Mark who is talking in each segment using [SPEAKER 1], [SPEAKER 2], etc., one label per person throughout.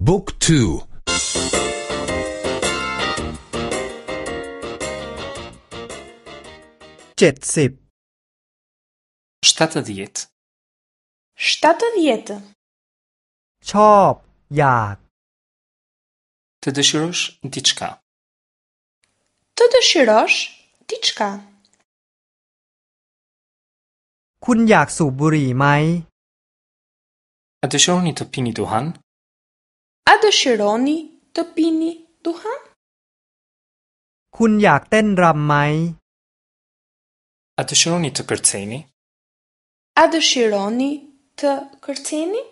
[SPEAKER 1] Book 2 Qetë sip Shtatë djetë
[SPEAKER 2] Shtatë
[SPEAKER 1] Të dëshirosh në t'i qka
[SPEAKER 2] Të dëshirosh t'i qka
[SPEAKER 1] Kun jakë su buri maj A dëshironi të pini duhanë
[SPEAKER 2] A dëshironi të pini duha?
[SPEAKER 1] คุณอยากเต้นรำไหม A dëshironi të kërceni?
[SPEAKER 2] A dëshironi të kërceni?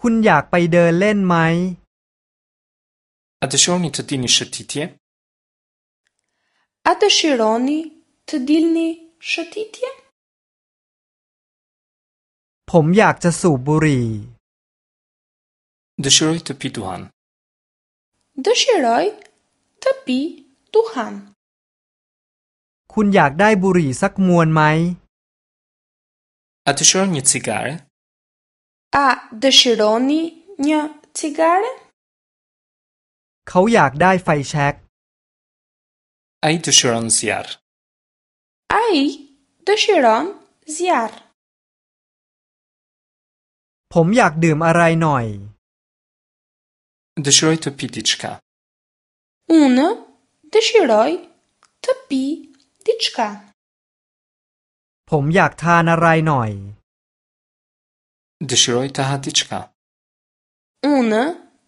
[SPEAKER 1] คุณอยากไปเดินเล่นไหม A dëshironi të dini shëtitje?
[SPEAKER 2] A dëshironi të dilni shëtitje?
[SPEAKER 1] ผมอยากจะสูบบุหรี่ Dëshiroj të pi duhan.
[SPEAKER 2] Dëshiroj të pi duhan.
[SPEAKER 1] คุณอยากได้บุหรี่สักมวนไหมอาจจะชอบนิ่งซิการ์
[SPEAKER 2] อาดิชิโรนีนิ่งซิการ์
[SPEAKER 1] เขาอยากได้ไฟแช็กไอดิชิโรนซิอาร์
[SPEAKER 2] ไอดิชิโรนซิอาร์
[SPEAKER 1] ผมอยากดื่มอะไรหน่อย dëshiroj të pi diçka.
[SPEAKER 2] Unë dëshiroj të pi diçka.
[SPEAKER 1] ผมอยากทานอะไรหน่อย po Dëshiroj të ha diçka.
[SPEAKER 2] Unë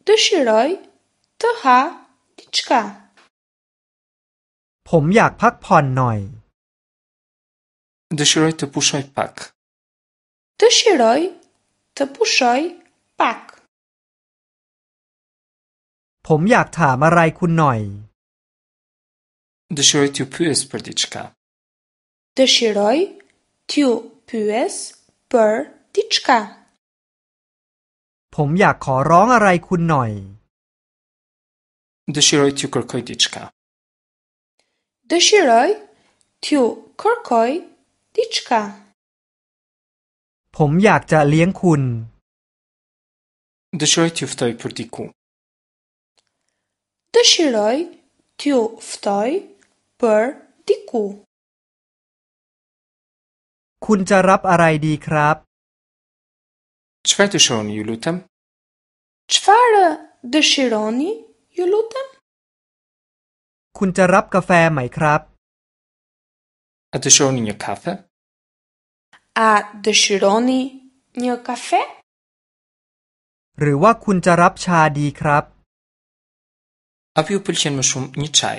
[SPEAKER 2] dëshiroj të ha diçka.
[SPEAKER 1] ผมอยากพักผ่อนหน่อย po Dëshiroj të pushoj pak.
[SPEAKER 2] Dëshiroj të pushoj pak.
[SPEAKER 1] ผมอยากถามอะไรคุณหน่อย Dëshiroj t'ju pyes për diçka.
[SPEAKER 2] Dëshiroj t'ju pyes për diçka.
[SPEAKER 1] ผมอยากขอร้องอะไรคุณหน่อย Dëshiroj t'ju kërkoj diçka.
[SPEAKER 2] Dëshiroj t'ju kërkoj diçka.
[SPEAKER 1] ผมอยากจะเลี้ยงคุณ Dëshiroj t'ju ftoj për diku.
[SPEAKER 2] dëshiroj t'ju ftoj për diku.
[SPEAKER 1] Kun të rap araj di krap? Qëfar të shoni ju lutëm?
[SPEAKER 2] Qëfar dëshironi ju lutëm?
[SPEAKER 1] Kun të rap kafe me i krap? A të shoni një kafe?
[SPEAKER 2] A dëshironi një kafe?
[SPEAKER 1] Rëwa kun të rap qa di krap? apo ju pëlqen më shumë një çaj?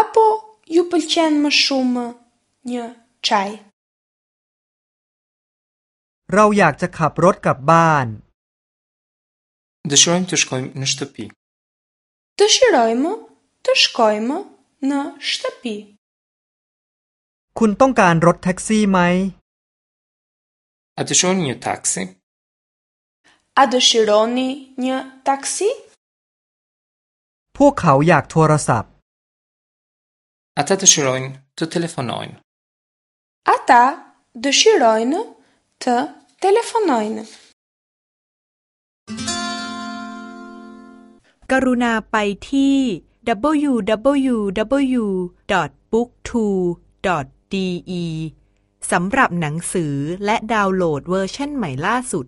[SPEAKER 2] Apo ju pëlqen më shumë një çaj?
[SPEAKER 1] เราอยากจะขับรถกลับบ้าน Dëshirojmë të shkojmë në shtëpi.
[SPEAKER 2] Dëshirojmë të shkojmë në shtëpi.
[SPEAKER 1] คุณต้องการรถแท็กซี่ไหม A dëshironi një taksi?
[SPEAKER 2] A dëshironi një taksi?
[SPEAKER 1] พวกเขาอยากโทรศัพท์ อาาตชิรน์เ ת ה ת ฟ ר อ י ן
[SPEAKER 2] ת ט ל פ าต ו ชิ א ร ה ת ש ר ทเทเลฟอนอยน์กรุณาไปที่ www.booktwo.de สำหรับหนังสือและดาวน์โหลดเวอร์ชันใหม่ล่าสุด